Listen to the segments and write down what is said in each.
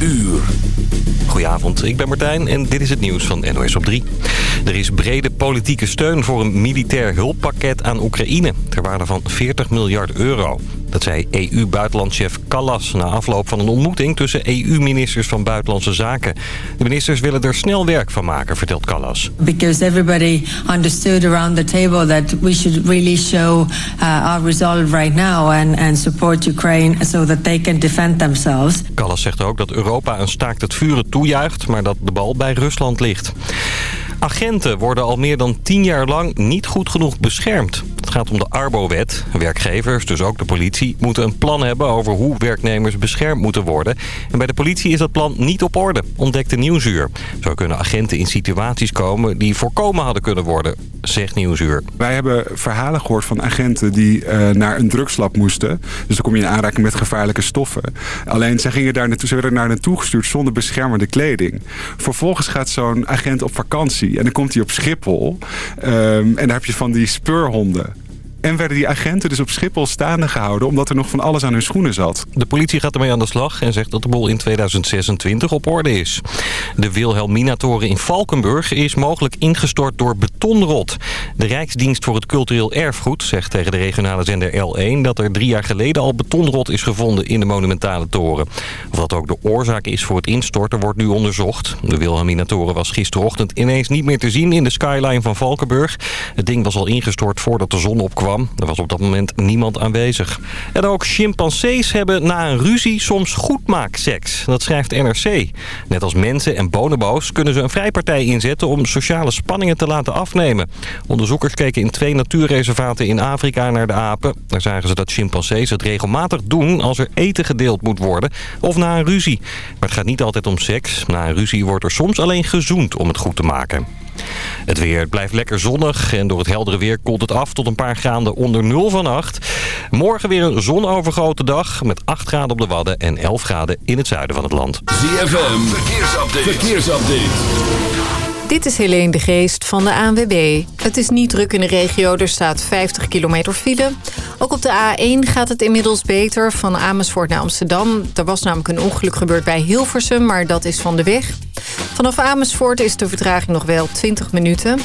uur. Goedenavond, ik ben Martijn en dit is het nieuws van NOS op 3. Er is brede politieke steun voor een militair hulppakket aan Oekraïne... ter waarde van 40 miljard euro. Dat zei EU-buitenlandchef Callas na afloop van een ontmoeting... tussen EU-ministers van Buitenlandse Zaken. De ministers willen er snel werk van maken, vertelt Callas. Because everybody understood around the table that we should really show uh, our resolve right now... And, and support Ukraine so that they can defend themselves. Callas zegt ook dat Europa een staakt het vuren toejuicht... maar dat de bal bij Rusland ligt. Agenten worden al meer dan tien jaar lang niet goed genoeg beschermd. Het gaat om de Arbo-wet. Werkgevers, dus ook de politie, moeten een plan hebben over hoe werknemers beschermd moeten worden. En bij de politie is dat plan niet op orde, ontdekte Nieuwsuur. Zo kunnen agenten in situaties komen die voorkomen hadden kunnen worden, zegt Nieuwsuur. Wij hebben verhalen gehoord van agenten die uh, naar een drugslab moesten. Dus dan kom je in aanraking met gevaarlijke stoffen. Alleen zij gingen daar naartoe, ze werden daar naartoe gestuurd zonder beschermende kleding. Vervolgens gaat zo'n agent op vakantie en dan komt hij op Schiphol. Um, en daar heb je van die speurhonden. En werden die agenten dus op Schiphol staande gehouden... omdat er nog van alles aan hun schoenen zat. De politie gaat ermee aan de slag en zegt dat de bol in 2026 op orde is. De Wilhelmina-toren in Valkenburg is mogelijk ingestort door betonrot. De Rijksdienst voor het Cultureel Erfgoed zegt tegen de regionale zender L1... dat er drie jaar geleden al betonrot is gevonden in de monumentale toren. Of dat ook de oorzaak is voor het instorten wordt nu onderzocht. De Wilhelmina-toren was gisterochtend ineens niet meer te zien in de skyline van Valkenburg. Het ding was al ingestort voordat de zon opkwam. Er was op dat moment niemand aanwezig. En ook chimpansees hebben na een ruzie soms goedmaakseks. Dat schrijft NRC. Net als mensen en bonobo's kunnen ze een vrijpartij inzetten... om sociale spanningen te laten afnemen. Onderzoekers keken in twee natuurreservaten in Afrika naar de apen. Daar zagen ze dat chimpansees het regelmatig doen... als er eten gedeeld moet worden of na een ruzie. Maar het gaat niet altijd om seks. Na een ruzie wordt er soms alleen gezoend om het goed te maken. Het weer blijft lekker zonnig en door het heldere weer koelt het af tot een paar graden onder 0 van 8. Morgen weer een zonovergoten dag met 8 graden op de Wadden en 11 graden in het zuiden van het land. ZFM, verkeersupdate. verkeersupdate. Dit is Helene de Geest van de ANWB. Het is niet druk in de regio, er staat 50 kilometer file. Ook op de A1 gaat het inmiddels beter van Amersfoort naar Amsterdam. Er was namelijk een ongeluk gebeurd bij Hilversum, maar dat is van de weg. Vanaf Amersfoort is de vertraging nog wel 20 minuten.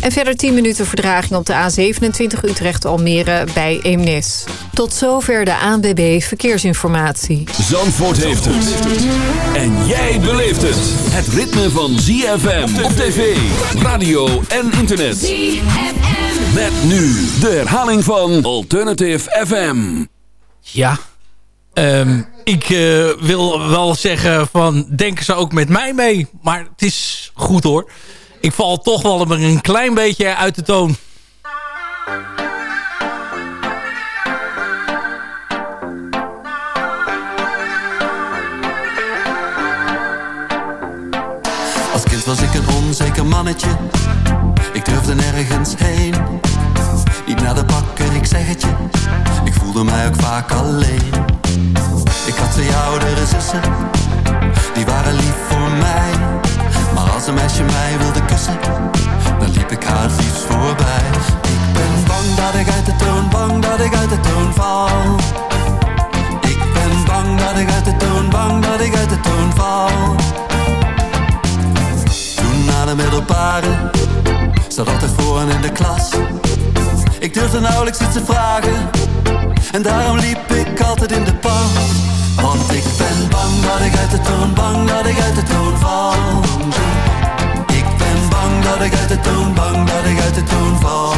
En verder 10 minuten verdraging op de A27 Utrecht-Almere bij Eemnes. Tot zover de ANWB Verkeersinformatie. Zandvoort heeft het. En jij beleeft het. Het ritme van ZFM op tv, radio en internet. ZFM. Met nu de herhaling van Alternative FM. Ja, um, ik uh, wil wel zeggen van denken ze ook met mij mee. Maar het is goed hoor ik val toch wel een klein beetje uit de toon. Als kind was ik een onzeker mannetje. Ik durfde nergens heen. Niet naar de bakker, ik zeg het je. Ik voelde mij ook vaak alleen. Ik had twee oudere zussen. Die waren lief voor mij een meisje mij wilde kussen. Dan liep ik haar liefst voorbij. Ik ben bang dat ik uit de toon, bang dat ik uit de toon val. Ik ben bang dat ik uit de toon, bang dat ik uit de toon val. Toen na de middelbare Zat altijd voor in de klas. Ik durfde nauwelijks iets te vragen En daarom liep ik altijd in de pas Want ik ben bang dat ik uit de toon, bang dat ik uit de toon val dat ik uit de toon, bang dat ik uit de toon val.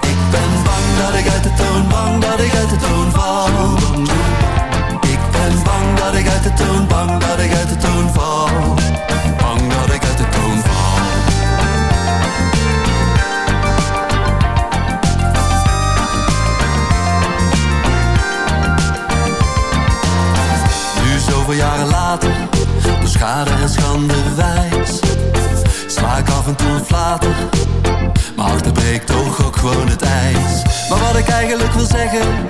Ik ben bang dat ik uit de toon, bang dat ik uit de toon val. Ik ben bang dat ik uit de toon, bang dat ik uit de toon val. Bang dat ik uit de toon val. Nu zoveel jaren later, de schade en schande wijs Smaak af en toe een flater. Maar achter breekt toch ook gewoon het ijs. Maar wat ik eigenlijk wil zeggen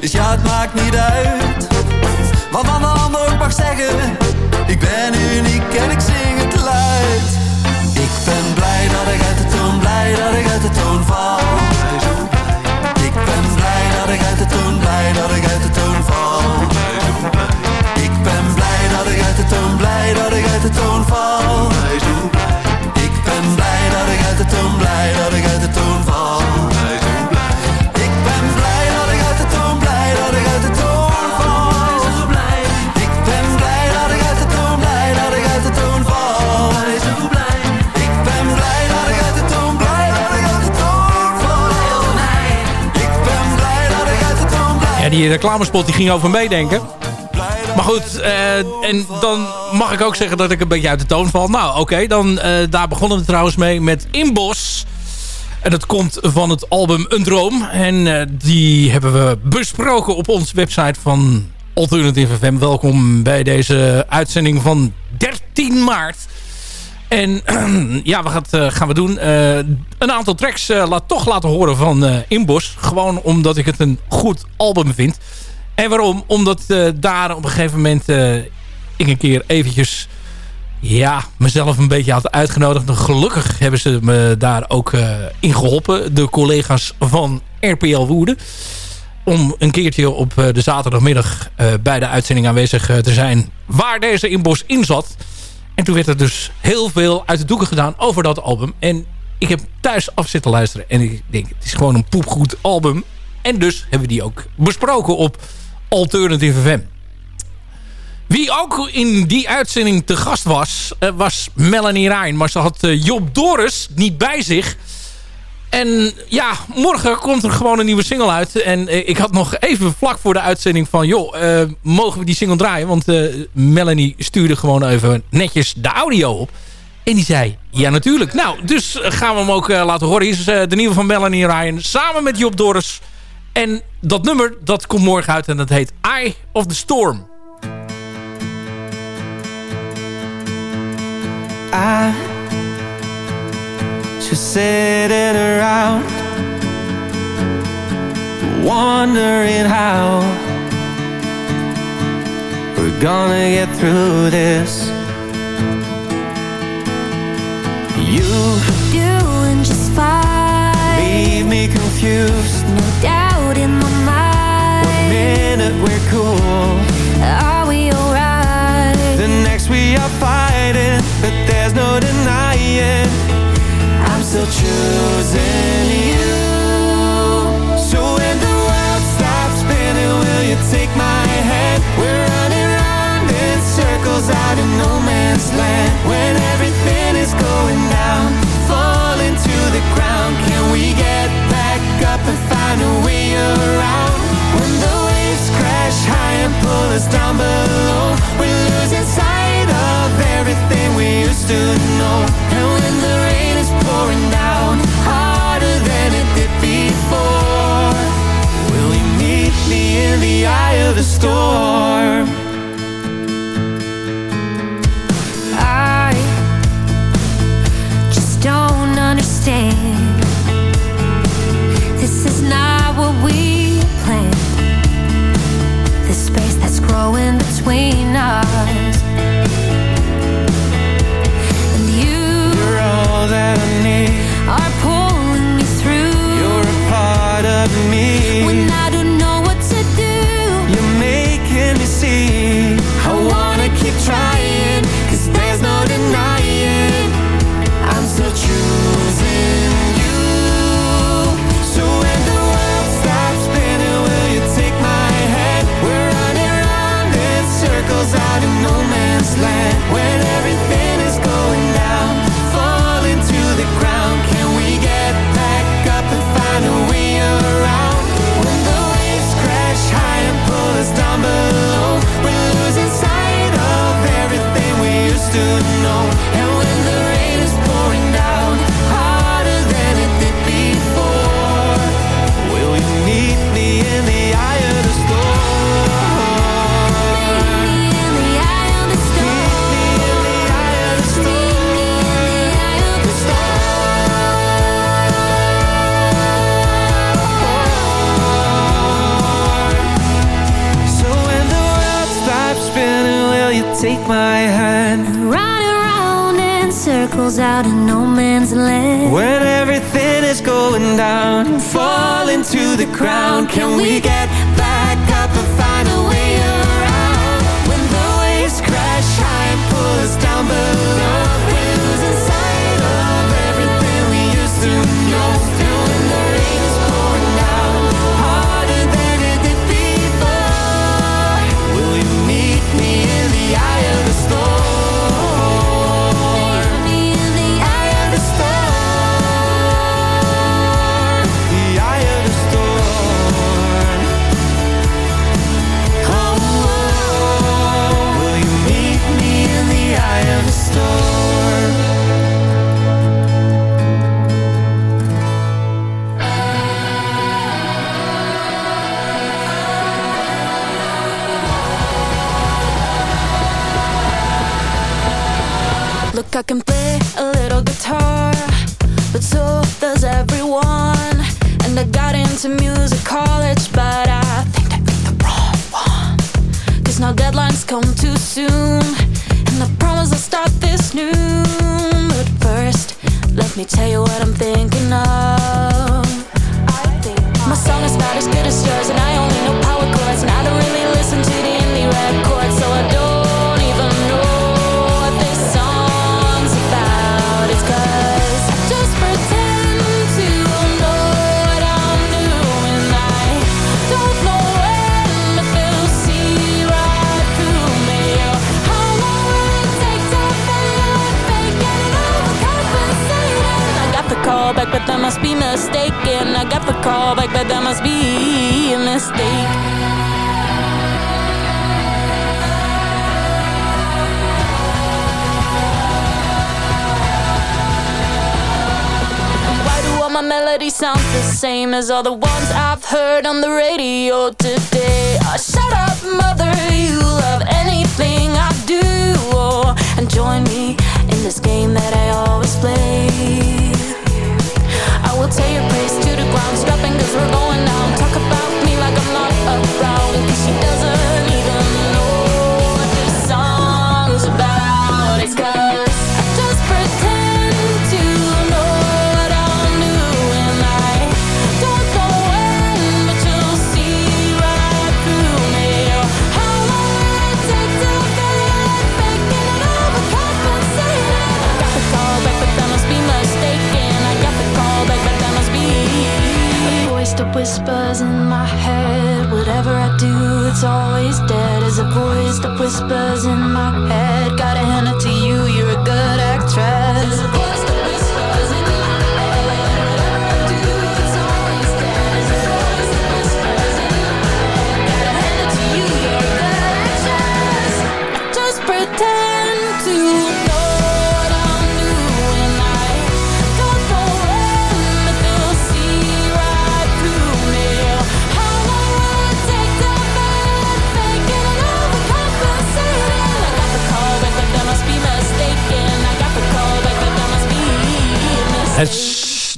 Is ja, het maakt niet uit. Wat van de ander ook mag zeggen Ik ben uniek en ik zing het luid Ik ben blij dat ik uit de toon, blij dat ik uit de toon val. Ik ben blij dat ik uit de toon, blij dat ik uit de toon val. Ik ben blij uit de toon val. Ik ben blij dat ik uit de toon, blij dat ik uit de toon val. Ik ben blij dat ik uit de toon, blij dat ik uit de toon val. Ik ben blij dat ik uit de toon, blij dat ik uit de toon val. Ik ben blij dat ik uit de toon, blij dat ik uit de toon val. Ik ben blij dat ik uit de toon, blij. Ja, die reclamespot die ging over meedenken. Maar goed, eh, en dan mag ik ook zeggen dat ik een beetje uit de toon val. Nou, oké, dan eh, daar begonnen we trouwens mee met Inbos. En dat komt van het album Een Droom. En eh, die hebben we besproken op onze website van Alternative FM. Welkom bij deze uitzending van 13 maart. En ja, wat gaan we doen? Een aantal tracks laat toch laten horen van eh Inbos. Gewoon omdat ik het een goed album vind. En waarom? Omdat eh, daar op een gegeven moment eh, ik een keer eventjes ja, mezelf een beetje had uitgenodigd. En gelukkig hebben ze me daar ook eh, in geholpen. De collega's van RPL Woerden. Om een keertje op de zaterdagmiddag bij de uitzending aanwezig te zijn. Waar deze inbos in zat. En toen werd er dus heel veel uit de doeken gedaan over dat album. En ik heb thuis af zitten luisteren. En ik denk, het is gewoon een poepgoed album. En dus hebben we die ook besproken op Alternative FM. Wie ook in die uitzending te gast was, eh, was Melanie Rijn. Maar ze had eh, Job Doris niet bij zich. En ja, morgen komt er gewoon een nieuwe single uit. En eh, ik had nog even vlak voor de uitzending van... joh, mogen we die single draaien? Want Melanie stuurde gewoon even netjes de audio op. En die zei, ja natuurlijk. Nou, dus gaan we hem ook laten horen. Hier is de nieuwe van Melanie Ryan samen met Job Doris. En dat nummer, dat komt morgen uit en dat heet Eye of the Storm. I just sitting around, wondering how we're gonna get through this. You doing just fine. leave me confused. No doubt know. And when the rain is pouring the eye of the storm? Out in no man's land. When everything is going down, and falling to the ground, can we get same as all the ones I've heard on the radio today? Oh, shut up, mother, you love anything I do. Oh, and join me in this game that I always play. I will tell your praise to the ground, stopping cause we're going down. A that whispers in my head. Whatever I do, it's always dead. Is a voice that whispers in my head. Gotta hand it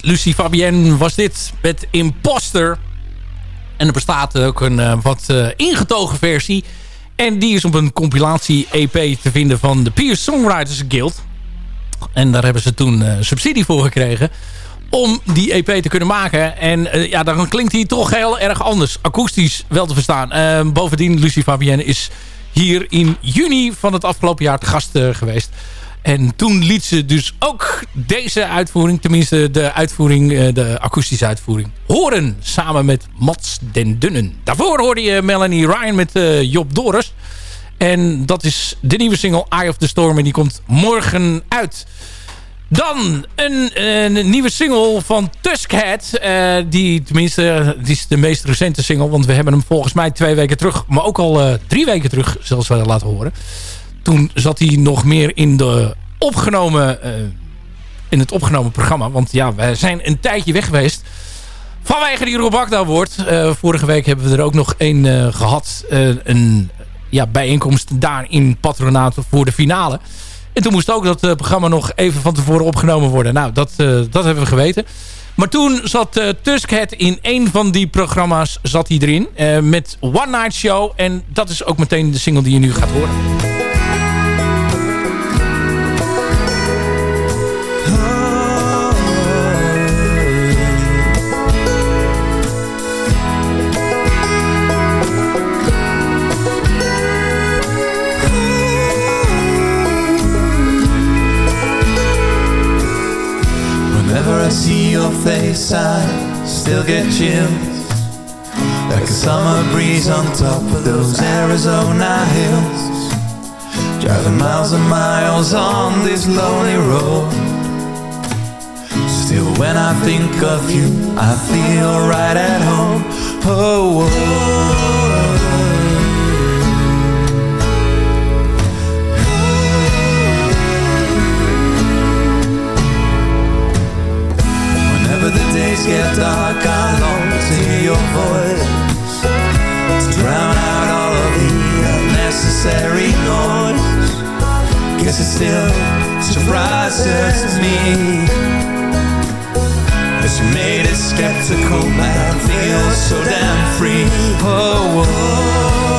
Lucie Fabienne was dit met Imposter. En er bestaat ook een eh, wat eh, ingetogen versie. En die is op een compilatie-EP te vinden van de Peer Songwriters Guild. En daar hebben ze toen eh, subsidie voor gekregen. Om die EP te kunnen maken. En ja, dan klinkt hij toch heel erg anders. Akoestisch wel te verstaan. Eh, bovendien, Lucie Fabienne is hier in juni van het afgelopen jaar te gast geweest. En toen liet ze dus ook deze uitvoering, tenminste de uitvoering, eh, de akoestische uitvoering, horen. Samen met Mats den Dunnen. Daarvoor hoorde je Melanie Ryan met eh, Job Doris. En dat is de nieuwe single Eye of the Storm. En die komt morgen uit. Dan een, een nieuwe single van Tuskhead. eh die tenminste, die is de meest recente single. Want we hebben hem volgens mij twee weken terug. Maar ook al drie weken terug zelfs wel laten horen. Toen zat hij nog meer in, de opgenomen, eh, in het opgenomen programma. Want ja, wij zijn een tijdje weg geweest. Vanwege die Rob wordt. Eh, vorige week hebben we er ook nog één eh, gehad. eh, een ja, bijeenkomst daar in Patronaat voor de finale. En toen moest ook dat programma nog even van tevoren opgenomen worden. Nou, dat, dat hebben we geweten. Maar toen zat uh, Tuskhead in een van die programma's zat hij erin. met One Night Show. En dat is ook meteen de single die je nu gaat horen. Still get chills. Like a summer breeze on top of those Arizona hills. Driving miles and miles on this lonely road. Still, when I think of you, I feel right at home. Oh, oh. get dark I long to hear your voice To drown out all of the unnecessary noise Guess it still surprises me That you made a skeptical man feel so damn free oh. oh.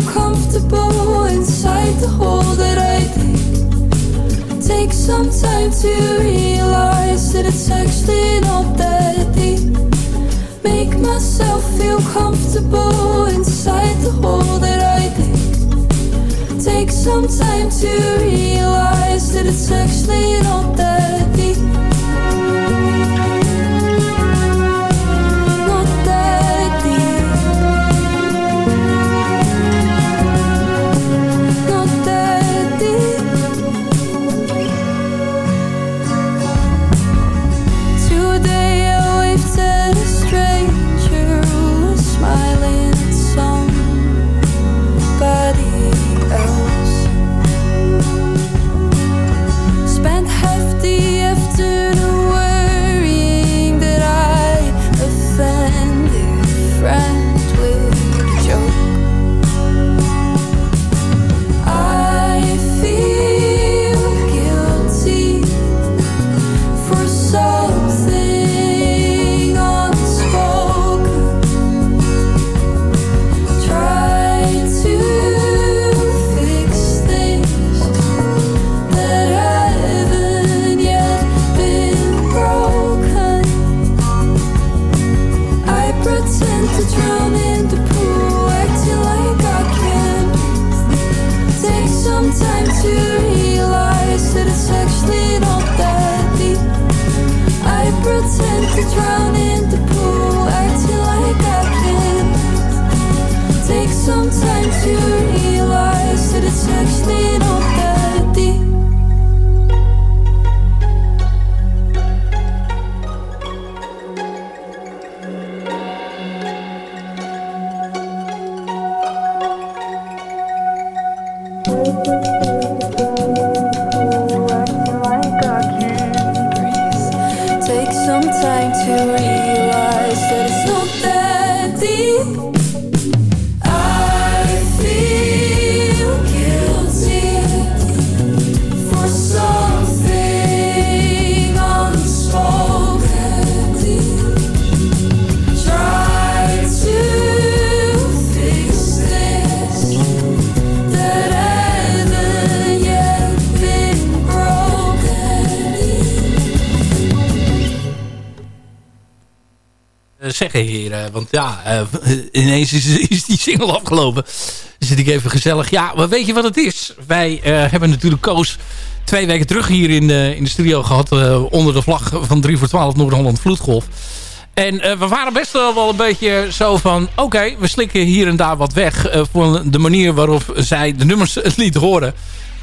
feel comfortable inside the hole that I dig. take some time to realize that it's actually not that deep. Make myself feel comfortable inside the hole that I dig. Take some time to realize that it's actually not that. you. Ja, eh, ineens is, die single afgelopen. Dan zit ik even gezellig. Ja, maar weet je wat het is? Wij eh, hebben natuurlijk Koos twee weken terug hier in de, in de studio gehad. eh, onder de vlag van 3 voor 12 Noord-Holland Vloedgolf. En eh, we waren best wel, een beetje zo van... Oké, we slikken hier en daar wat weg. eh, voor de manier waarop zij de nummers liet horen.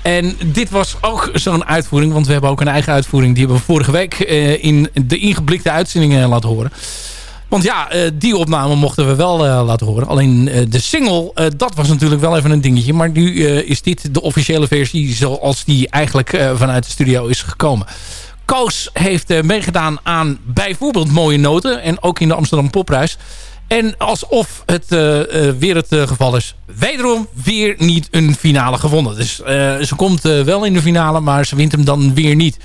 En dit was ook zo'n uitvoering. Want we hebben ook een eigen uitvoering. Die hebben we vorige week eh, in de ingeblikte uitzendingen laten horen. Want ja, eh, die opname mochten we wel eh, laten horen. Alleen eh, de single, dat was natuurlijk wel even een dingetje. Maar nu is dit de officiële versie zoals die eigenlijk vanuit de studio is gekomen. Koos heeft meegedaan aan bijvoorbeeld Mooie Noten. En ook in de Amsterdam Popprijs. En alsof het weer het geval is. Wederom weer niet een finale gewonnen. Dus ze komt wel in de finale, maar ze wint hem dan weer niet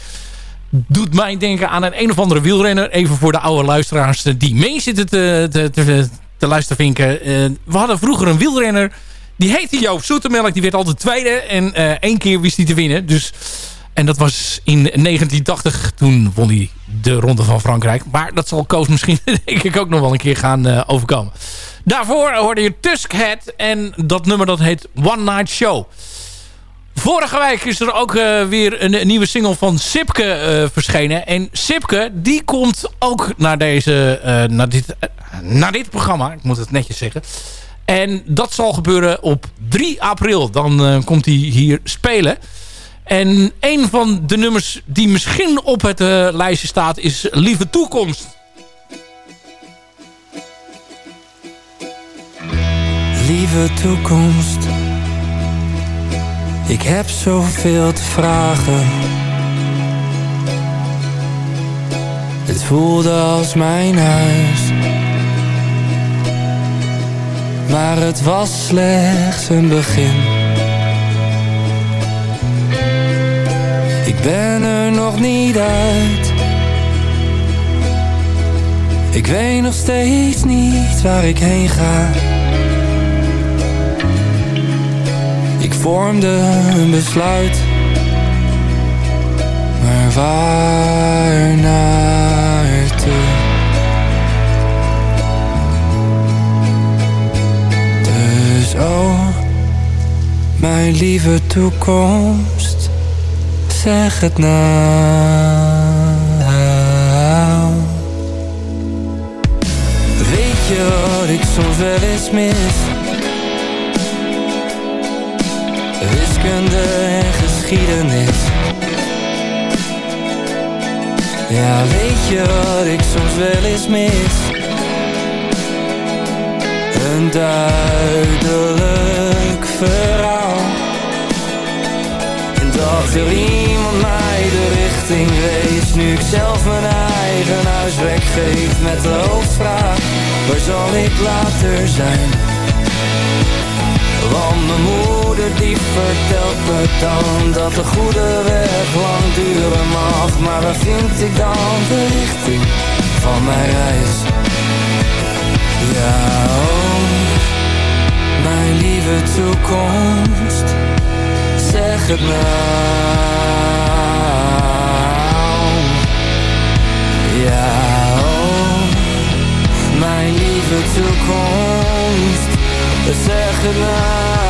doet mij denken aan een een of andere wielrenner. Even voor de oude luisteraars die mee zitten te, te, te, te. Eh, we hadden vroeger een wielrenner. Die heette Joop Zoetemelk. Die werd altijd tweede. En eh, één keer wist hij te winnen. Dus, en dat was in 1980. Toen won hij de Ronde van Frankrijk. Maar dat zal Koos misschien denk ik ook nog wel een keer gaan eh, overkomen. Daarvoor hoorde je Tuskhead. En dat nummer dat heet One Night Show. Vorige week is er ook eh, weer een, nieuwe single van Sipke eh, verschenen. En Sipke, die komt ook naar, deze, eh, naar, dit, naar dit programma. Ik moet het netjes zeggen. En dat zal gebeuren op 3 april. Dan komt hij hier spelen. En een van de nummers die misschien op het lijstje staat is Lieve Toekomst. Lieve toekomst, ik heb zoveel te vragen. Het voelde als mijn huis, maar het was slechts een begin. Ik ben er nog niet uit. Ik weet nog steeds niet waar ik heen ga. Ik vormde een besluit, maar waar naartoe? Dus oh, mijn lieve toekomst, zeg het nou. Weet je wat ik soms wel eens mis? En geschiedenis Ja, weet je wat ik soms wel eens mis? Een duidelijk verhaal En dat er iemand mij de richting wees Nu ik zelf mijn eigen huiswerk geef Met de hoofdvraag Waar zal ik later zijn? Want mijn moeder die vertelt me dan Dat de goede weg lang duren mag. Maar waar vind ik dan de richting van mijn reis? Ja, oh, mijn lieve toekomst Zeg het nou. Ja, oh, mijn lieve toekomst Zeg het nou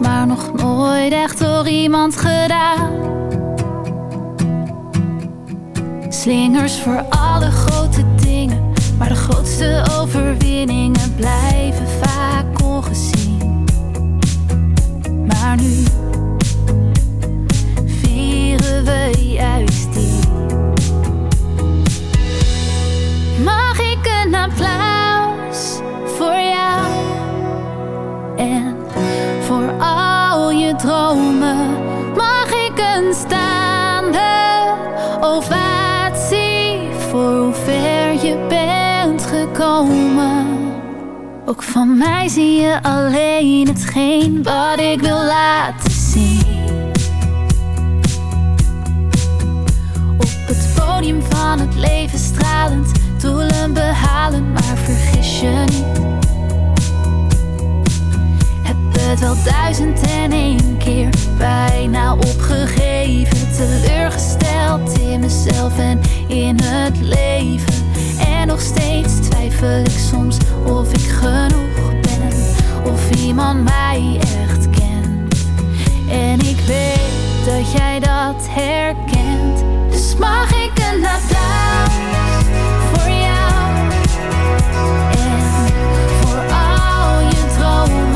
maar nog nooit echt door iemand gedaan. Slingers voor alle grote dingen, maar de grootste overwinningen blijven vaak ongezien. Maar nu vieren we juist Ook van mij zie je alleen hetgeen wat ik wil laten zien. Op het podium van het leven stralend, doelen behalen, maar vergis je niet. Heb het wel duizend en één keer bijna opgegeven, teleurgesteld in mezelf en in het leven. En nog steeds twijfel ik soms of ik genoeg ben, of iemand mij echt kent. En ik weet dat jij dat herkent. Dus mag ik een applaus voor jou en voor al je dromen?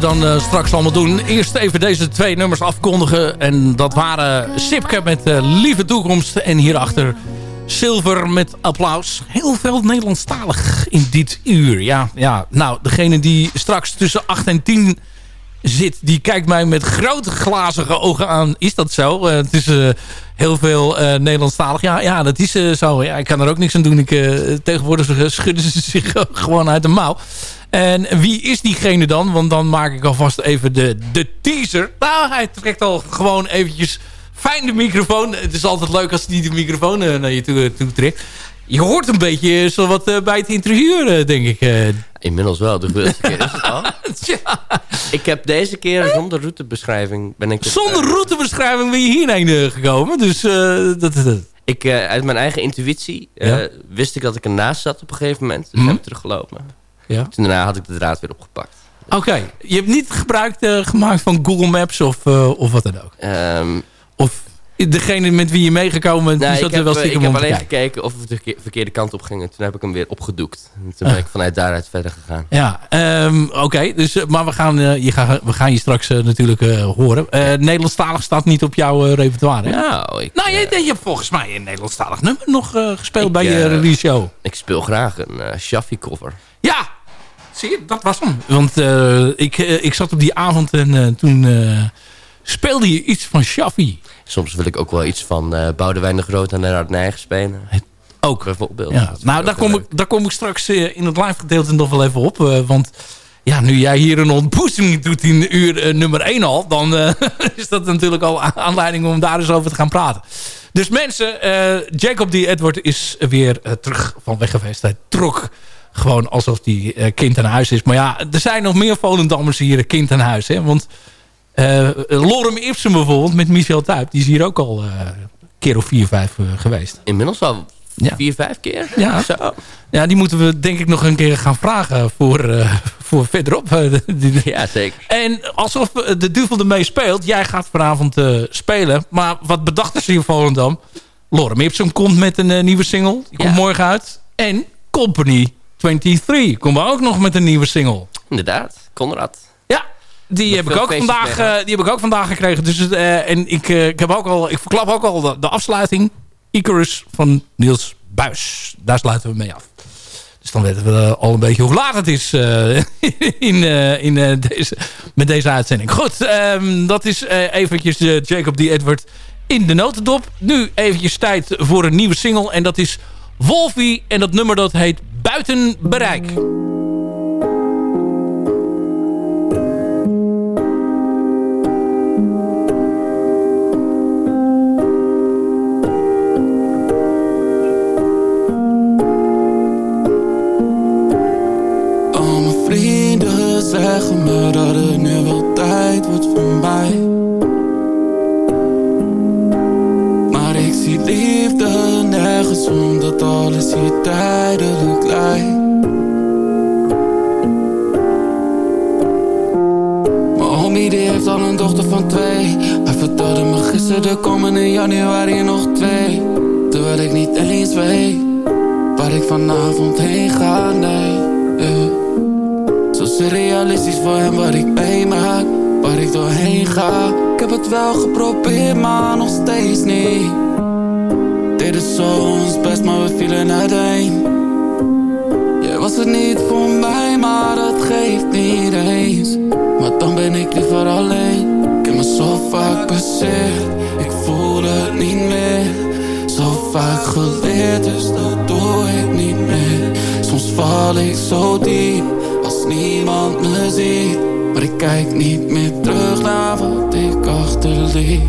We dan eh, straks allemaal doen? Eerst even deze twee nummers afkondigen. En dat waren Sipke met eh, Lieve Toekomst. En hierachter Silver met applaus. Heel veel Nederlandstalig in dit uur. Ja, ja, nou, degene die straks tussen 8 en 10 zit... die kijkt mij met grote glazige ogen aan. Is dat zo? Eh, het is eh, heel veel eh, Nederlandstalig. Ja, ja, dat is zo. Ja, ik kan er ook niks aan doen. Ik, tegenwoordig schudden ze zich gewoon uit de mouw. En wie is diegene dan? Want dan maak ik alvast even de, de teaser. Nou, hij trekt al gewoon eventjes fijn de microfoon. Het is altijd leuk als hij de microfoon naar je toe, toe trekt. Je hoort een beetje zo wat eh, bij het interieur, eh, denk ik. eh. Inmiddels wel, de hoeveelste keer is het al. Ik heb deze keer zonder routebeschrijving ben ik... het, Zonder eh, routebeschrijving ben je hierheen eh, gekomen. Dus eh, dat, dat, Ik, eh, uit mijn eigen intuïtie eh, Ja. wist ik dat ik ernaast zat op een gegeven moment. Dus heb ik teruggelopen. Ja. Toen daarna had ik de draad weer opgepakt. Oké, je hebt niet gebruik eh, gemaakt van Google Maps of, eh, of wat dan ook. Ehm, Of degene met wie je meegekomen bent, die zat er wel eh, stiekem ik heb alleen gekeken of we de verke- verkeerde kant op gingen. Toen heb ik hem weer opgedoekt. En toen ben Ah. ik vanuit daaruit verder gegaan. Ja, ehm, oké. dus, eh, maar we gaan, eh, je ga, we gaan je straks natuurlijk eh, horen. Nederlandstalig staat niet op jouw repertoire. hè? Nou, ik, nou je, je hebt volgens mij een Nederlandstalig nummer nog gespeeld Ik, bij je release show. ik speel graag een Shafi cover. Ja, zie je, dat was hem. Want ik, ik zat op die avond en toen speelde je iets van Shaffi. Soms wil ik ook wel iets van eh Boudewijn de Groot en Gerard Nijgen spelen. Ook. Bijvoorbeeld. Ja, nou, daar kom, ik, daar kom ik straks eh, in het live gedeelte nog wel even op. eh, want ja, nu jij hier een ontboezeming doet in uur nummer 1 al... dan is dat natuurlijk al aanleiding om daar eens over te gaan praten. Dus mensen, Jacob D. Edward is weer terug van weg geweest. Hij trok gewoon alsof hij eh, kind aan huis is. Maar ja, er zijn nog meer Volendammers hier kind aan huis. Hè? Want eh Lorem Ipsum bijvoorbeeld met Michel Tuyp... die is hier ook al eh, een keer of vier, vijf eh, geweest. Inmiddels al Ja. vier, vijf keer? Ja. Zo. Ja, die moeten we denk ik nog een keer gaan vragen voor, eh, voor verderop. eh, Ja, zeker. En alsof eh, de duvel ermee speelt. Jij gaat vanavond eh, spelen. Maar wat bedachten ze in Volendam? Lorem Ipsum komt met een eh, nieuwe single. Die komt Ja. morgen uit. En Company 23 komt ook nog met een nieuwe single. Inderdaad. Conrad. Ja, die heb, ik ook vandaag, eh, die heb ik ook vandaag gekregen. Dus, eh, en ik, eh, ik, heb ook al, ik verklap ook al de, de afsluiting. Icarus van Niels Buis. Daar sluiten we mee af. Dus dan weten we al een beetje hoe laat het is in, in, deze, met deze uitzending. Goed, ehm, dat is eventjes Jacob D. Edward in de notendop. Nu eventjes tijd voor een nieuwe single. En dat is Wolfie. En dat nummer dat heet Buiten Bereik. Zeggen me dat het nu wel tijd wordt voor mij. Maar ik zie liefde nergens omdat alles hier tijdelijk lijkt. Mijn homie die heeft al een dochter van twee. Hij vertelde me gisteren er komen in januari nog twee. Terwijl ik niet eens weet waar ik vanavond heen ga, nee. Zo surrealistisch voor hem wat ik meemaak, waar ik doorheen ga. Ik heb het wel geprobeerd, maar nog steeds niet. Deden zo ons best, maar we vielen uiteen. Jij was het niet voor mij, maar dat geeft niet eens. Maar dan ben ik liever alleen. Ik heb me zo vaak bezeerd, ik voel het niet meer. Zo vaak geleerd, dus dat doe ik niet meer. Soms val ik zo diep, niemand me ziet. Maar ik kijk niet meer terug naar wat ik achterliet.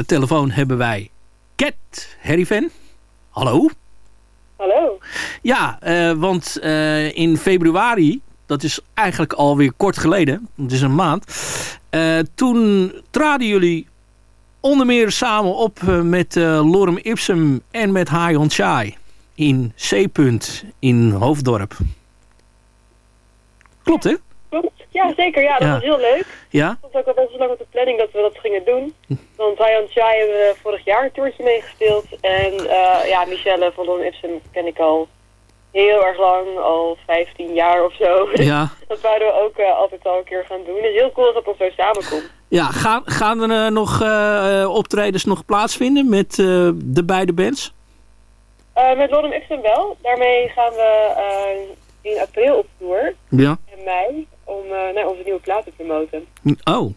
De telefoon hebben wij Cat Harryven. Hallo? Hallo. Ja, eh, want eh, in februari, dat is eigenlijk alweer kort geleden, het is een maand. eh, toen traden jullie onder meer samen op met Lorem Ipsum en met Hayon Chai in C-punt in Hoofddorp. Klopt hè? Ja, zeker. Ja, dat Ja. was heel leuk. Ja? Het was ook al best wel lang op de planning dat we dat gingen doen. Want hij en Chai hebben we vorig jaar een toertje meegespeeld. En eh, ja, Michelle van Don Ipsum ken ik al heel erg lang, al 15 jaar of zo. Ja. dat wouden we ook eh, altijd al een keer gaan doen. Het is heel cool dat dat zo samenkomt. Ja, gaan, gaan er eh, nog optredens nog plaatsvinden met de beide bands? Met Lorem Ipsum wel. Daarmee gaan we in april op tour. Ja. In mei. Om eh, nou, onze nieuwe plaat te promoten. Oh,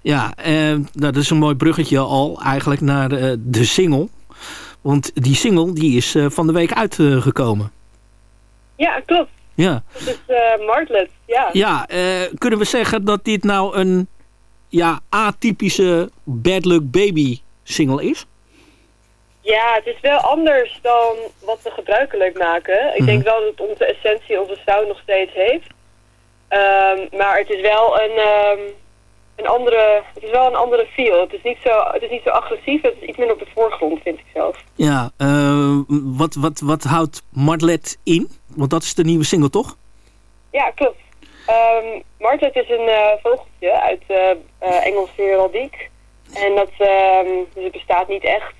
ja, eh, nou, dat is een mooi bruggetje al eigenlijk naar eh, de single. Want die single die is van de week uitgekomen. Ja, klopt. ja, Dat is eh Martlet. Ja. ja kunnen we zeggen dat dit nou een ja, atypische Bad Luck Baby single is? Ja, het is wel anders dan wat we gebruikelijk maken. Ik denk wel dat onze essentie onze sound nog steeds heeft. Ehm, maar het is wel een, ehm, een andere, het is wel een andere feel. Het is niet zo, het is niet zo agressief. Het is iets minder op de voorgrond, vind ik zelf. Ja, eh, wat, wat, wat houdt Martlet in? Want dat is de nieuwe single, toch? Ja, klopt. Ehm Martlet is een eh, vogeltje uit eh Engelse heraldiek. En dat dus het bestaat niet echt.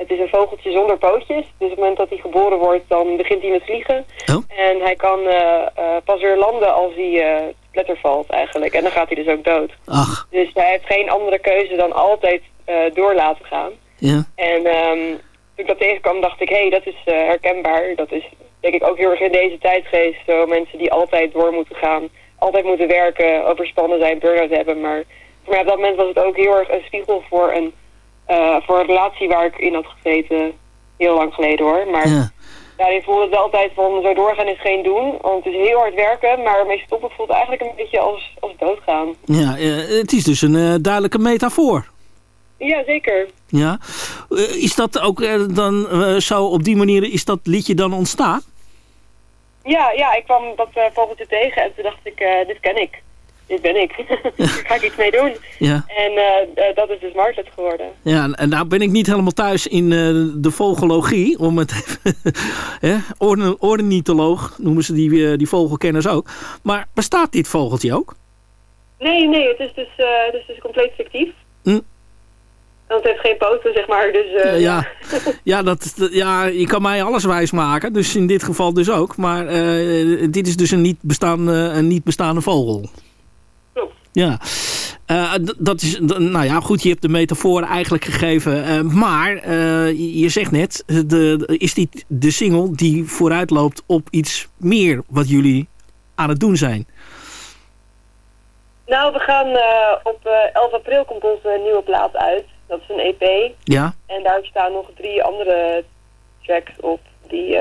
Het is een vogeltje zonder pootjes. Dus op het moment dat hij geboren wordt, dan begint hij met vliegen. En hij kan eh, eh, pas weer landen als hij eh te pletter valt eigenlijk. En dan gaat hij dus ook dood. Ach, Dus hij heeft geen andere keuze dan altijd door laten gaan. ja. En ehm, toen ik dat tegenkwam, dacht ik, hé, hey, dat is herkenbaar. Dat is denk ik ook heel erg in deze tijdgeest. Zo mensen die altijd door moeten gaan, altijd moeten werken, overspannen zijn, burn-out hebben. Maar voor mij op dat moment was het ook heel erg een spiegel voor een, eh, voor een relatie waar ik in had gezeten. Heel lang geleden hoor. Maar Ja. daarin voelde het altijd van zo doorgaan is geen doen. Want het is heel hard werken, maar ermee stoppen voelt eigenlijk een beetje als, als doodgaan. Ja, eh, het is dus een eh, duidelijke metafoor. Ja, zeker. Ja. Is dat ook dan zo op die manier, is dat liedje dan ontstaan? Ja, ja, ik kwam dat vogeltje tegen en toen dacht ik, dit ken ik. Dit ben ik. Hier ga ik iets mee doen. Ja. En eh, eh, dat is dus Martlet geworden. Ja, en- nou ben ik niet helemaal thuis in eh, de vogologie, om het even, ornitholoog noemen ze die, eh, die vogelkenners ook. Maar bestaat dit vogeltje ook? Nee, nee, het is dus, het is dus compleet fictief. Hm. Want het heeft geen poten, zeg maar, dus... ja, ja, dat, dat- ja, je kan mij alles wijs maken, dus in dit geval dus ook. Maar dit is dus een niet, bestaande, een niet bestaande vogel. Ja, Eh, dat is, nou ja, goed, je hebt de metafoor eigenlijk gegeven. Eh, maar eh, je- zegt net, de, de- is dit de single die vooruitloopt op iets meer wat jullie aan het doen zijn? Nou, we gaan op eh 11 april komt onze nieuwe plaat uit. Dat is een EP. Ja, En daar staan nog drie andere tracks op die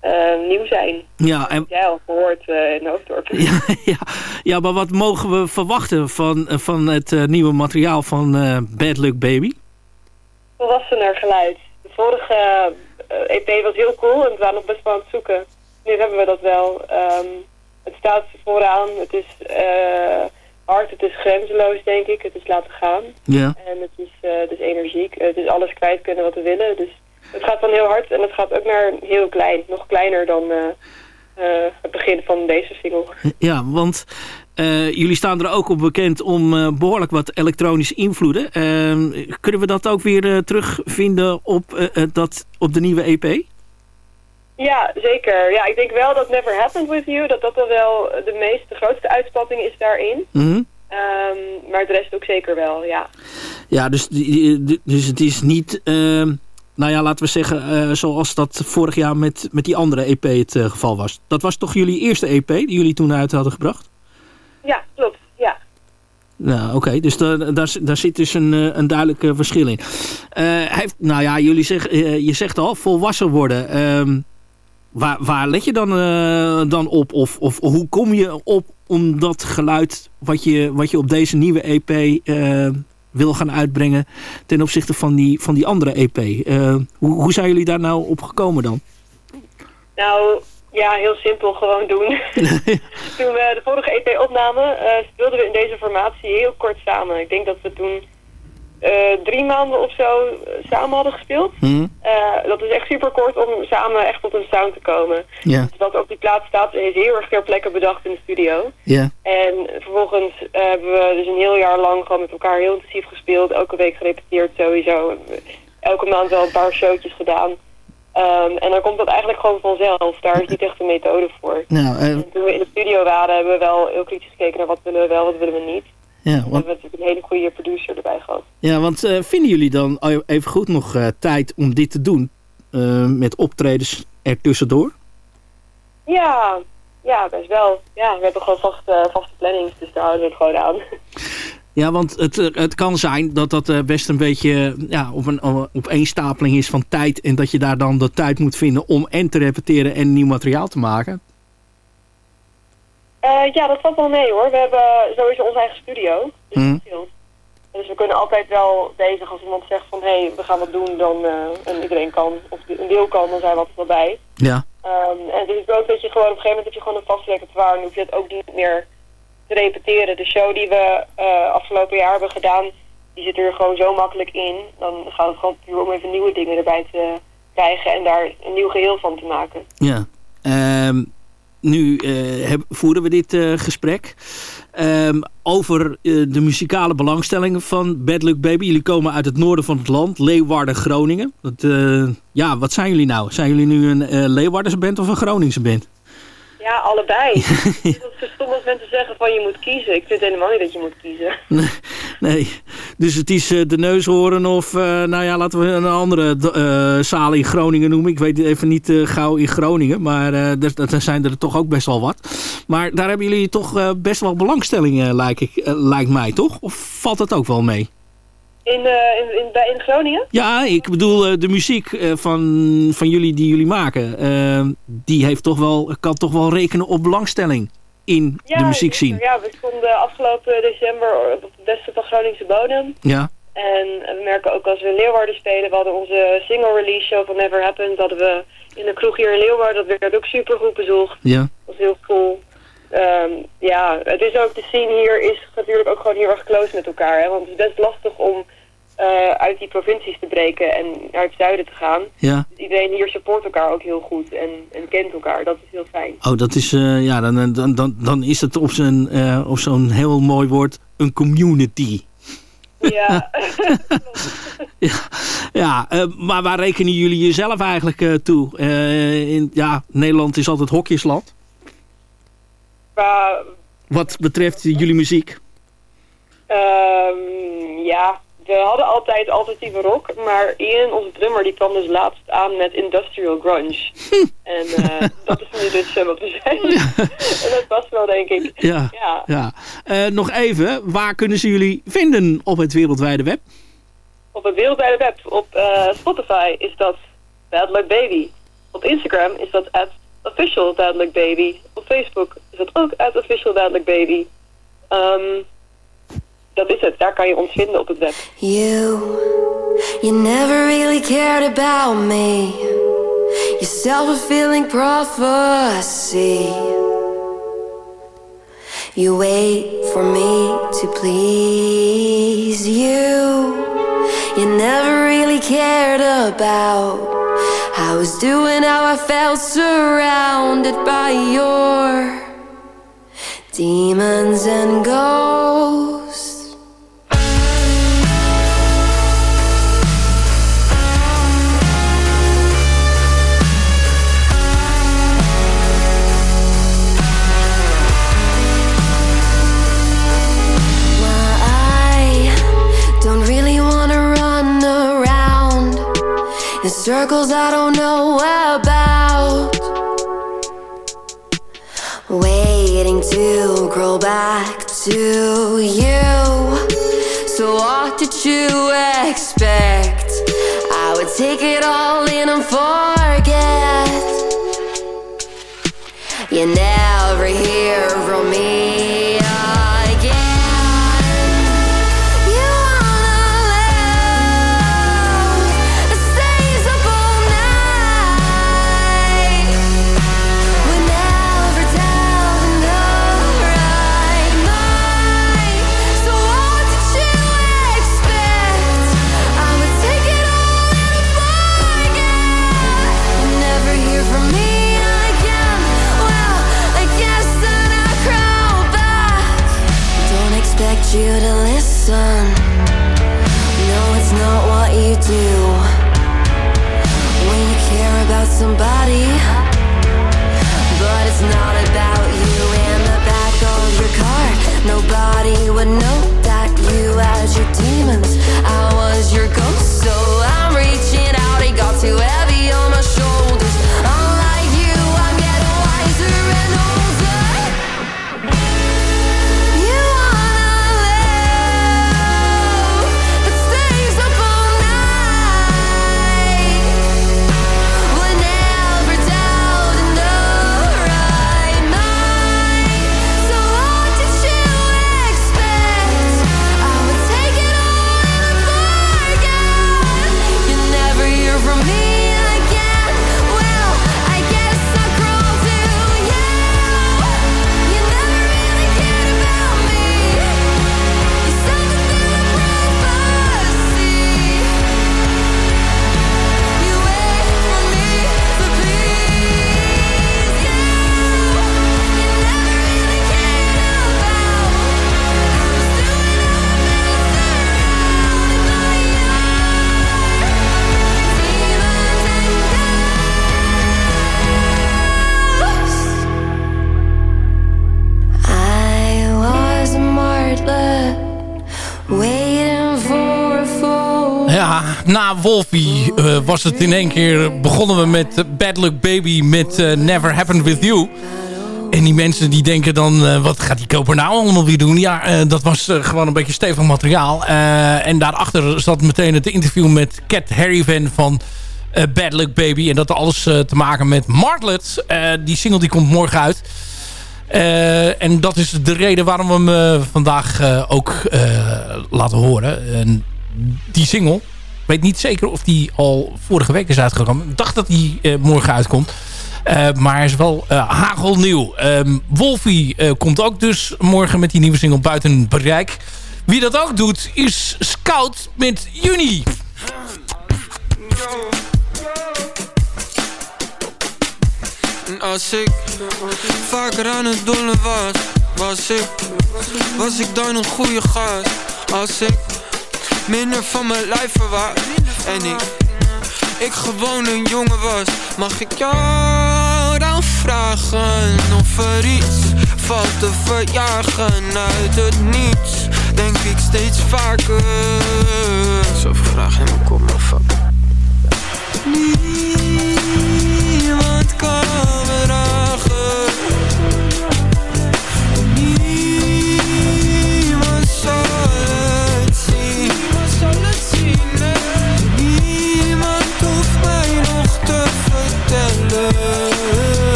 eh, eh, nieuw zijn. ja, en, jij al gehoord eh, in Hoofddorp. ja, maar wat mogen we verwachten van, eh, van het eh, nieuwe materiaal van Bad Luck Baby? Volwassener geluid. De vorige EP was heel cool en we waren nog best wel aan het zoeken. Nu hebben we dat wel. Ehm, het staat vooraan. Het is hard, het is grenzeloos, denk ik. Het is laten gaan. Ja. En het is, het is energiek. Het is alles kwijt kunnen wat we willen. Dus het gaat van heel hard en het gaat ook naar heel klein. Nog kleiner dan eh, eh, het begin van deze single. Ja, want eh, jullie staan er ook op bekend om eh, behoorlijk wat elektronische invloeden. Ehm, kunnen we dat ook weer terugvinden op, dat, op de nieuwe EP? Ja, zeker. Ja, ik denk wel dat Never Happened With You, dat dat dan wel de meest, de grootste uitspatting is daarin. Mhm. Ehm, maar de rest ook zeker wel, ja. Ja, dus, dus het is niet, ehm, nou ja, laten we zeggen, eh, zoals dat vorig jaar met, met die andere EP het eh, geval was. Dat was toch jullie eerste EP die jullie toen uit hadden gebracht? Ja, klopt. Ja. Nou, oké. Dus daar, daar, daar zit dus een, eh, een duidelijk verschil in. Eh, heeft, nou ja, jullie zeg, je zegt al, volwassen worden. Ehm, waar, waar let je dan, dan op? Of, of hoe kom je op om dat geluid wat je, wat je op deze nieuwe EP wil gaan uitbrengen... ten opzichte van die, van die andere EP? Eh, hoe, hoe zijn jullie daar nou op gekomen dan? Nou, ja, heel simpel gewoon doen. toen we de vorige EP opnamen, eh, speelden we in deze formatie heel kort samen. Ik denk dat we toen eh, drie maanden of zo eh, samen hadden gespeeld. Eh, dat is echt super kort om samen echt tot een sound te komen. Dus dat op die plaat staat, is heel erg ter plekke bedacht in de studio. En vervolgens hebben we dus een heel jaar lang gewoon met elkaar heel intensief gespeeld. Elke week gerepeteerd sowieso. Elke maand wel een paar showtjes gedaan. Ehm, en dan komt dat eigenlijk gewoon vanzelf. Daar is niet echt een methode voor. Nou, En toen we in de studio waren, hebben we wel heel kritisch gekeken naar wat willen we wel, wat willen we niet. Ja, We want, hebben natuurlijk een hele goede producer erbij gehad. ja, want eh, vinden jullie dan even goed nog eh, tijd om dit te doen? Eh, met optredens ertussendoor? Ja, ja, best wel. Ja, we hebben gewoon vaste, vaste planning, dus daar houden we het gewoon aan. Ja, want het, het kan zijn dat dat best een beetje ja, op een opeenstapeling is van tijd. En dat je daar dan de tijd moet vinden om en te repeteren en nieuw materiaal te maken. Eh, ja, dat valt wel mee hoor. We hebben sowieso onze eigen studio. Dus, scheelt. dus we kunnen altijd wel bezig als iemand zegt van hé, hey, we gaan wat doen dan eh, en iedereen kan. Of een deel kan, dan zijn we altijd wel bij. Ja. Ehm, en het is ook dat je gewoon op een gegeven moment heb je gewoon een vast repertoire en hoef je het ook niet meer te repeteren. De show die we eh, afgelopen jaar hebben gedaan, die zit er gewoon zo makkelijk in. Dan gaat het gewoon puur om even nieuwe dingen erbij te krijgen en daar een nieuw geheel van te maken. Ja. Ehm, nu eh, voeren we dit eh, gesprek ehm, over eh, de muzikale belangstelling van Bad Luck Baby. Jullie komen uit het noorden van het land, Leeuwarden, Groningen. Dat, ja, wat zijn jullie nou? Zijn jullie nu een eh Leeuwardense band of een Groningse band? Ja, allebei. Het is als mensen zeggen van je moet kiezen. Ik vind helemaal niet dat je moet kiezen. Nee, dus het is eh, de neushoorn of, eh, nou ja, laten we een andere eh, zaal in Groningen noemen. Ik weet even niet gauw in Groningen, maar er, er zijn er toch ook best wel wat. Maar daar hebben jullie toch best wel belangstelling, lijkt, ik, lijkt mij, toch? Of valt dat ook wel mee? In, eh, in, in, bij, in Groningen? Ja, ik bedoel eh, de muziek eh, van, van jullie die jullie maken. die heeft toch wel, kan toch wel rekenen op belangstelling in de muziek zien. Ja, we stonden afgelopen december op het beste van Groningse bodem. Ja, En we merken ook als we in Leeuwarden spelen, we hadden onze single release show van Never Happened, hadden we in een kroeg hier in Leeuwarden, dat werd ook super goed bezocht. ja. Dat was heel cool. Ehm, ja, het is ook, de scene hier is natuurlijk ook gewoon heel erg close met elkaar. Hè? Want het is best lastig om eh, uit die provincies te breken en naar het zuiden te gaan. Ja. Dus iedereen hier support elkaar ook heel goed en, en kent elkaar. Dat is heel fijn. Oh, dat is, eh, ja, dan, dan, dan, dan is het op, zijn, eh, op zo'n heel mooi woord een community. Ja, Ja, eh, maar waar rekenen jullie jezelf eigenlijk eh, toe? Eh, in, ja, Nederland is altijd hokjesland. qua, Wat betreft jullie muziek. ehm, ja, we hadden altijd alternatieve rock, maar Ian, onze drummer, die kwam dus laatst aan met industrial grunge. En eh, dat is nu dus eh, wat we zijn. en dat past wel, denk ik. Ja, Ja. ja. Eh, nog even, waar kunnen ze jullie vinden op het wereldwijde web? Op het wereldwijde web, op Spotify is dat Bad Luck Baby. Op Instagram is dat at official Bad Luck Baby. Op Facebook is dat ook at official Bad Luck Baby. Ehm, dat is het, daar kan je ons vinden op het web. You, you never really cared about me. Your self-fulfilling prophecy. You wait for me to please you. You never really cared about how I was doing, how I felt surrounded by your demons and ghosts. Circles I don't know about. Waiting to grow back to you. So, what did you expect? I would take it all in and forget. You never somebody, Wolfie eh, was het in één keer... begonnen we met eh, Bad Luck Baby met eh, Never Happened With You. En die mensen die denken dan, wat gaat die koper nou allemaal weer doen? Ja, dat was gewoon een beetje stevig materiaal. En daarachter zat meteen het interview met Cat Harrivan van Bad Luck Baby. En dat alles te maken met Martlet. Die single die komt morgen uit. En dat is de reden waarom we hem vandaag ook laten horen. En die single, weet niet zeker of die al vorige week is uitgekomen. Ik dacht dat die eh, morgen uitkomt. Eh, maar is wel eh, hagelnieuw. Ehm Wolfie komt ook dus morgen met die nieuwe single buiten bereik. Wie dat ook doet is Scout met Juni. Als ik vaker aan het doelen was, was ik, was ik dan een goede gast. Als ik minder van mijn lijf verwacht en ik, ik gewoon een jongen was, mag ik jou dan vragen of er iets valt te verjagen uit het niets? Denk ik steeds vaker. Zoveel vragen in mijn kop, maar fuck. Niemand kan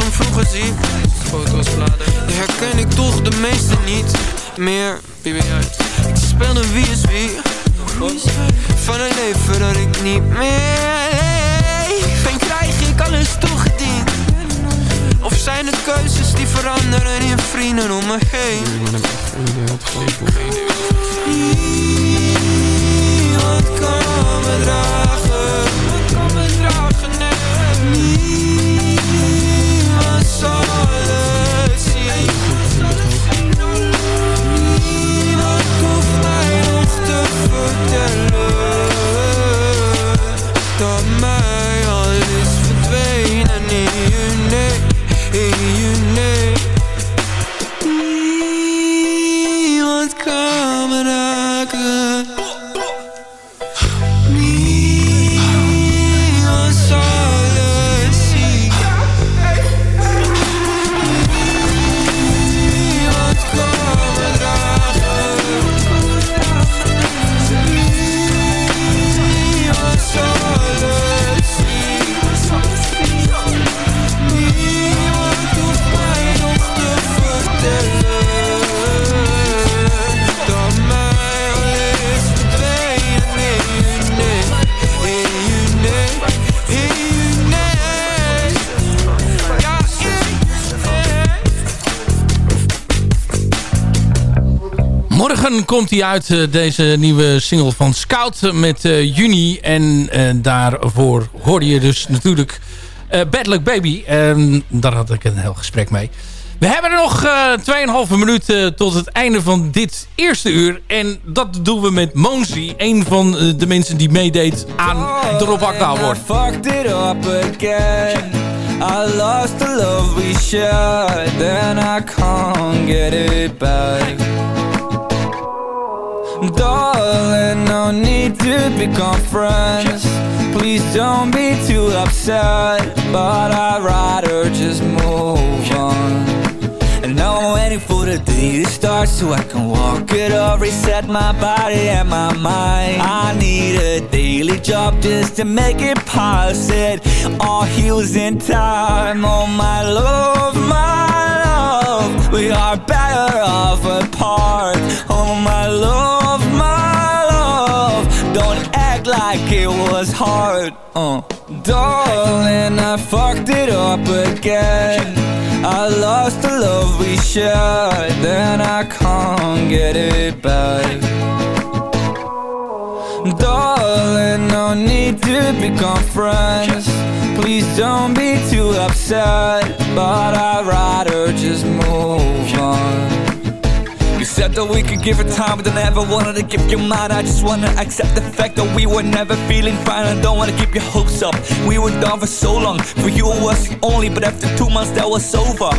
van vroeger zie, foto's bladen, herken ik toch de meeste niet meer. Wie ben jij? Ik speelde wie is wie. Van een leven dat ik niet meer leef. En krijg ik alles toegediend? Of zijn het keuzes die veranderen in vrienden om me heen? Niemand kan me dragen. Kan me dragen, nee. Vertellen komt hij uit, eh, deze nieuwe single van Scout met eh, Juni. En eh, daarvoor hoorde je dus natuurlijk Bad Luck Baby. En daar had ik een heel gesprek mee. We hebben er nog eh 2,5 minuten tot het einde van dit eerste uur. En dat doen we met Monsi. Een van de mensen die meedeed aan de Rob Award. Fucked it up again. I lost the love we shared, then I can't get it back. Darling, no need to become friends. Please don't be too upset, but I'd rather just move on. And now I'm waiting for the day to start so I can walk it off, reset my body and my mind. I need a daily job just to make it past it. All heals in time. Oh my love, my love, we are better off apart. Oh like it was hard. Uh. Darling, I fucked it up again. I lost the love we shared, then I can't get it back. Darling, no need to become friends. Please don't be too upset, but I'd rather just move on. You said that we could give it time, but I never wanted to give you mine. I just wanna accept the fact that we were never feeling fine. I don't wanna keep your hopes up. We were down for so long. For you, it was the only, but after two months, that was over.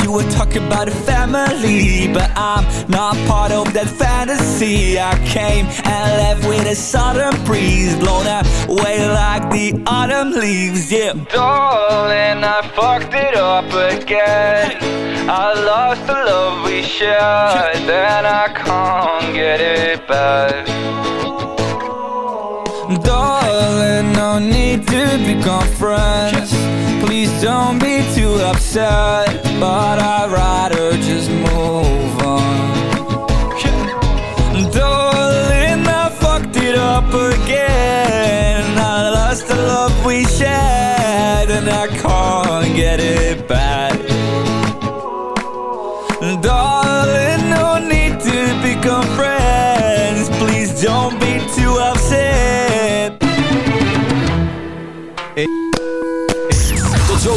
You were talking about a family, but I'm not part of that fantasy. I came and left with a southern breeze, blown away like the autumn leaves. Yeah, darling, I fucked it up again. I lost the love we shared, and I can't get it back. Darling, no need to become friends. Please don't be too upset, but I'd rather just move on. Darling, I fucked it up again. I lost the love we shared, and I can't get it back. Darling, no need to become friends. Please don't be too upset. Tot